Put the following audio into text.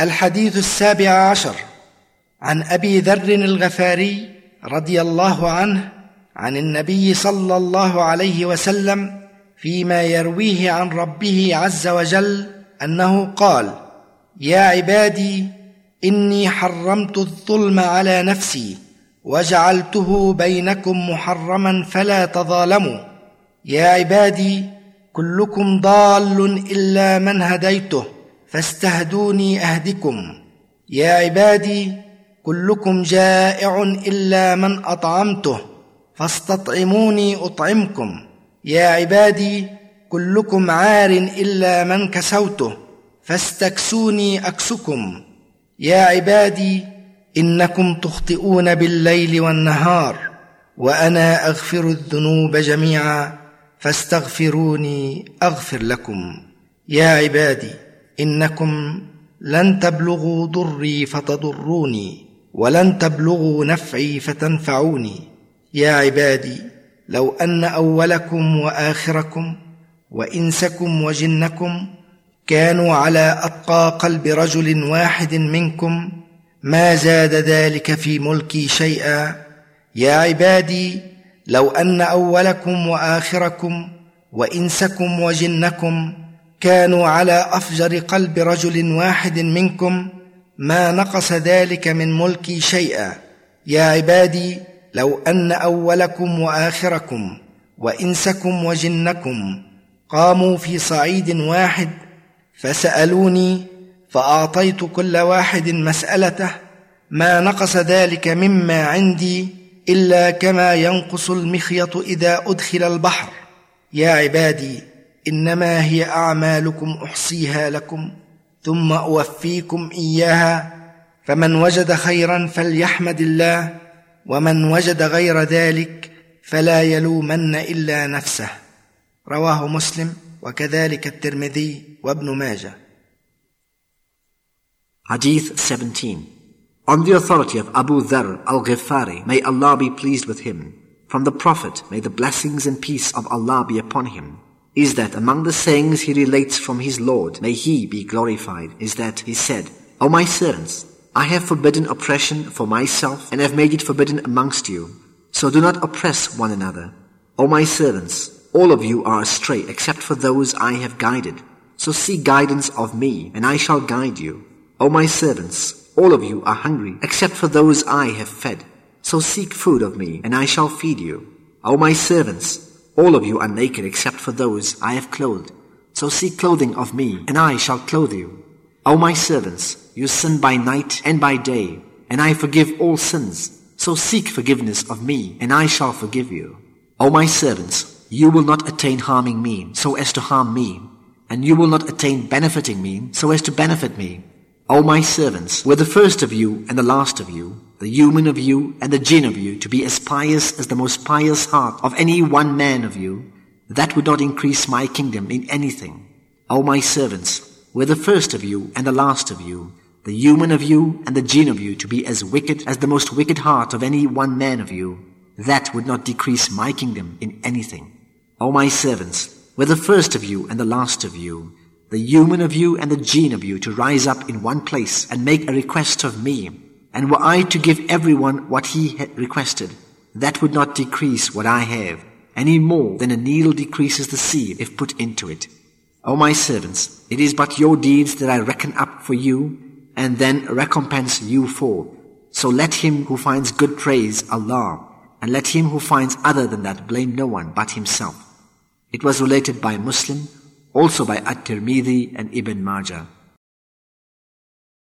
الحديث السابع عشر عن أبي ذر الغفاري رضي الله عنه عن النبي صلى الله عليه وسلم فيما يرويه عن ربه عز وجل أنه قال يا عبادي إني حرمت الظلم على نفسي وجعلته بينكم محرما فلا تظالموا. يا عبادي كلكم ضال إلا من هديته فاستهدوني أهدكم. يا عبادي كلكم جائع إلا من أطعمته فاستطعموني أطعمكم. يا عبادي كلكم عار إلا من كسوته فاستكسوني أكسكم. يا عبادي إنكم تخطئون بالليل والنهار وأنا أغفر الذنوب جميعا فاستغفروني أغفر لكم. يا عبادي إنكم لن تبلغوا ضري فتضروني ولن تبلغوا نفعي فتنفعوني. يا عبادي لو أن أولكم وآخركم وإنسكم وجنكم كانوا على أتقى قلب رجل واحد منكم ما زاد ذلك في ملكي شيئا. يا عبادي لو أن أولكم وآخركم وإنسكم وجنكم كانوا على أفجر قلب رجل واحد منكم ما نقص ذلك من ملكي شيئا. يا عبادي لو أن أولكم وآخركم وإنسكم وجنكم قاموا في صعيد واحد فسألوني فأعطيت كل واحد مسألته ما نقص ذلك مما عندي إلا كما ينقص المخيط إذا أدخل البحر. يا عبادي انما هي اعمالكم احصيها لكم ثم اوفيكم اياها فمن وجد خيرا فليحمد الله ومن وجد غير ذلك فلا يلومن الا نفسه رواه مسلم وكذلك الترمذي وابن ماجه Hadith 17 On the authority of Abu Dharr al-Ghifari, may Allah be pleased with him, from the Prophet, may the blessings and peace of Allah be upon him, is that among the sayings he relates from his Lord, may he be glorified, is that he said, O my servants, I have forbidden oppression for myself and have made it forbidden amongst you. So do not oppress one another. O my servants, all of you are astray except for those I have guided. So seek guidance of me and I shall guide you. O my servants, all of you are hungry except for those I have fed. So seek food of me and I shall feed you. O my servants, all of you are naked except for those I have clothed. So seek clothing of me and I shall clothe you. O my servants, you sin by night and by day, and I forgive all sins. So seek forgiveness of me, and I shall forgive you. O my servants, you will not attain harming me so as to harm me, and you will not attain benefiting me so as to benefit me. O my servants, were the first of you and the last of you, the human of you and the jinn of you, to be as pious as the most pious heart of any one man of you, that would not increase my kingdom in anything. O my servants, were the first of you and the last of you, the human of you and the jinn of you to be as wicked as the most wicked heart of any one man of you, that would not decrease my kingdom in anything. O my servants, were the first of you and the last of you, the human of you and the jinn of you to rise up in one place and make a request of me, and were I to give everyone what he had requested, that would not decrease what I have, any more than a needle decreases the sea if put into it. O my servants, it is but your deeds that I reckon up for you, and then recompense you for. So let him who finds good praise Allah, and let him who finds other than that blame no one but himself. It was related by Muslim, also by At-Tirmidhi and Ibn Majah.